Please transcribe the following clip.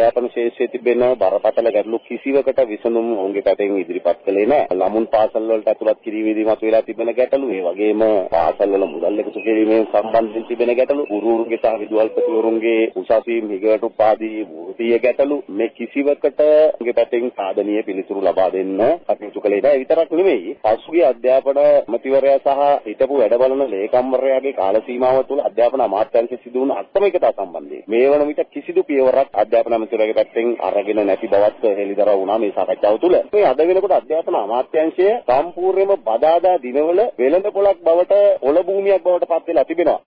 අධ්‍යාපන ශාස්ත්‍රයේ තිබෙන බරපතල ගැටලු කිසිවකට විසඳුම් ඔවුන්ගේ පැත්තෙන් ඉදිරිපත් කළේ නැහැ. ළමුන් පාසල් වලට ඇතුළත් කිරීමේදී මතුවලා තිබෙන ගැටලු, ඒ වගේම පාසල් වල මුදල් එකතු කිරීමේ සම්බන්ධයෙන් තිබෙන ගැටලු, ගුරුවරුන්ගේ සහ විදුහල්පතිවරුන්ගේ උසස් හිගටු ආදී වෘත්තීය ගැටලු මේ කිසිවකට ඔවුන්ගේ පැත්තෙන් සාධනීය පිළිතුරු ලබා දෙන්න කටයුතු කළේ නැහැ. විතරක් නෙමෙයි පසුගිය අධ්‍යාපන මැතිවරයා සහ හිටපු වැඩබලන ලේකම්වරයාගේ කාල සීමාව තුළ අධ්‍යාපන අමාත්‍යාංශයේ සිදු වුණු අක්‍රමිකතා සම්බන්ධයෙන් මේ වන විට කිසිදු පියවරක් අධ්‍යාපන අමාත්‍යාංශයේ පැත්තෙන් අරගෙන නැති බවත් හෙළිදරව් වුණා මේ සාකච්ඡාව තුළ. මේ අද වෙනකොට අධ්‍යාපන අමාත්‍යාංශය සම්පූර්ණයෙන්ම බදාදා දිනවල වෙළඳ පොළක් බවට ඔළ භූමියක් බවට පත් වෙලා තිබෙනවා.